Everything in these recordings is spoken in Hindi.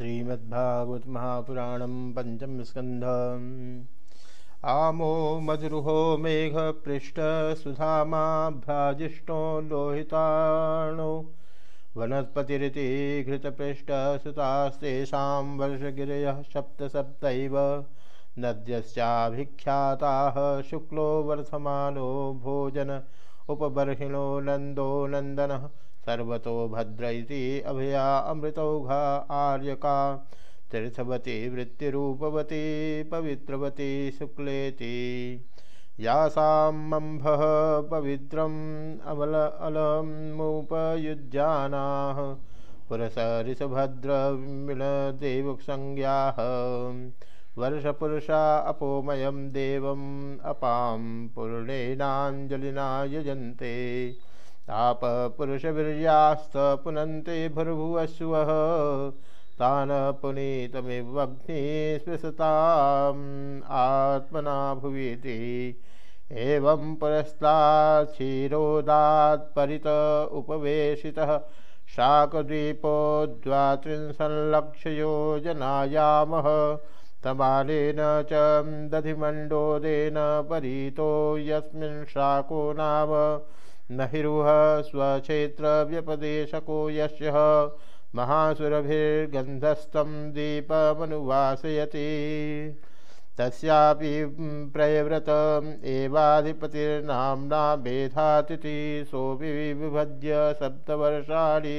श्रीमद्भागवत महापुराण पंचम स्कंध आमो मधुरुहो मेघ पृष्ठ सुधामा भ्राजिष्टो लोहिताणो। वनस्पतिरिति घृतपृष्ठ सुतास्तेषां वर्षगिरयः सप्त सप्तैव नद्यश्चाभिख्याताः शुक्लो वर्धमानो भोजन उपबर्हिणो नंदो नंदन सर्वतो भद्र अभया अमृतौघा आर्यका। तीर्थवती वृत्तिरूपवती पवित्रवती शुक्लेति। यासाम्भः पवित्रम् अमल अलमुपयुज्यानाः पुरसरिसभद्रविणदेवसंज्ञाः वर्षपुरुषा अपोमयं देवम् अपां पूर्णेनाञ्जलिना यजन्ते। ताप पुरुषवीर्यास्त पुनन्ते भुर्भुवस्वः तान् पुनीतमिवग्निस्पृशताम् आत्मना भुवीति। एवं पुरस्ताक्षीरोदात्परित उपवेशितः। शाकद्वीपो शाकद्वीपोद्वात्रिंशल्लक्षयोजनायामः। तमालेन च दधिमण्डोदेन परीतो यस्मिन् शाको नाम। नहिरुह स्वक्षेत्र व्यपदेशको यस्य महासुरभिर्गन्धस्थं दीपमनुवासयति। तस्यापि प्रयव्रत एवाधिपतिर्नाम्ना मेधातिथि सोऽपि विभज्य सप्तवर्षाणि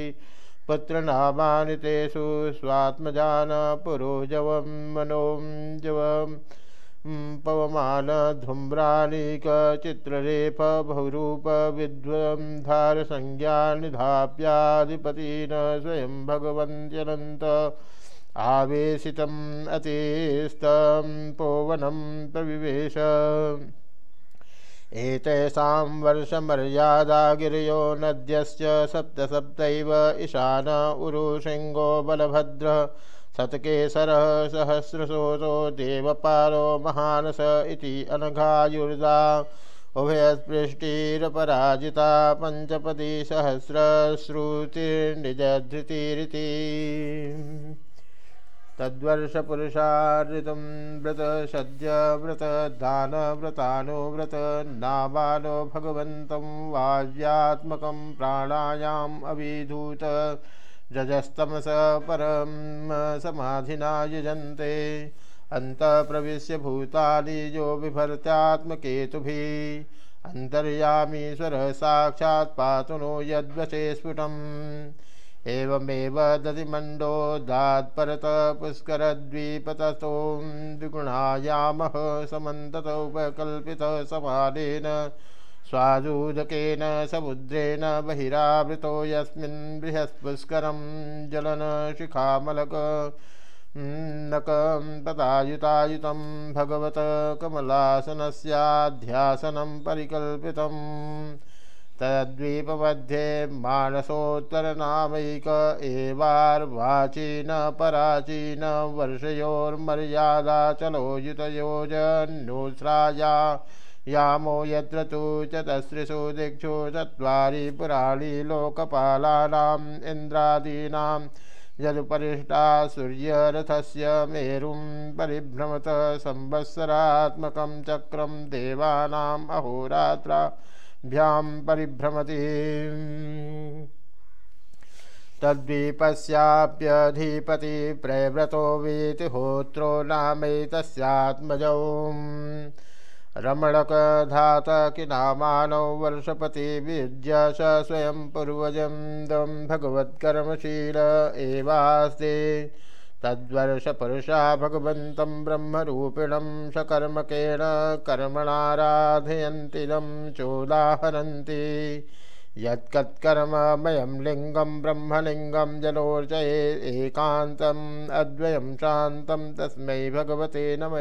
पुत्रनामानि तेषु स्वात्मजान पुरोजवं मनोजवम् पवमान धूम्राणिक चित्ररेफ बहुरूप विद्वंधार संज्ञा निधाप्याधिपतिन स्वयं भगवन्त्यनन्त आवेशितम् अतिस्तं पौवनं प्रविवेश। एतेषां वर्षमर्यादा गिर्यो नद्यश्च सप्तसप्तैव ईशान उरुशृङ्गो बलभद्र, सतकेसर सहस्रशोषो देवपालो महानस इति अनघायुर्दा, उभयस्पृष्टिरपराजिता पञ्चपदी सहस्रश्रुतिर्निजधृतिरिति। तद्वर्षपुरुषाऋतं व्रत सद्य व्रत दान व्रतानो व्रत नामानो भगवन्तं वाज्यात्मकं प्राणायाम् अभिधूत। रजस्तमस परम समाधिना युजन्ते। अन्त प्रविश्य भूतानि यो बिभर्त्यात्मकेतुभिः अन्तर्यामीश्वर साक्षात् पातु नो यद्वशे एवमेव दधिमण्डोदात्परत पुष्करद्वीपततो द्विगुणायामः समन्ततोपकल्पितः समानेन स्वादूदकेन समुद्रेण बहिरावृतो यस्मिन् बृहस्पुष्करं जलन शिखामलक। नकं पदायुतायुतं भगवत कमलासनस्याध्यासनं परिकल्पितम्। तद्वीपमध्ये मानसोत्तरनामैक एवार्वाचीन पराचीन वर्षयोर्मर्यादाचलो युतयोजन्योस्राया यामो यत्र तु चतसृषु दिक्षु चत्वारि पुराणि लोकपालानाम् इन्द्रादीनां यदुपरिष्टा सूर्यरथस्य मेरुं परिभ्रमत संवत्सरात्मकं चक्रं देवानाम् अहोरात्राभ्यां परिभ्रमति। तद्वीपस्याप्यधिपति प्रव्रतो वीतिहोत्रो नामैतस्यात्मजौ। रमणकधातकिनामानौ वर्षपति विद्य स स्वयं पूर्वजं दं भगवत्कर्मशील एवास्ते। तद्वर्षपुरुषा भगवन्तं ब्रह्मरूपिणं सकर्मकेण कर्मणाराधयन्तिदं चोदाहरन्ति। यत्कत्कर्ममयं लिङ्गं ब्रह्मलिङ्गं जनोर्चये एकान्तम्, अद्वयं शान्तं, तस्मै भगवते नम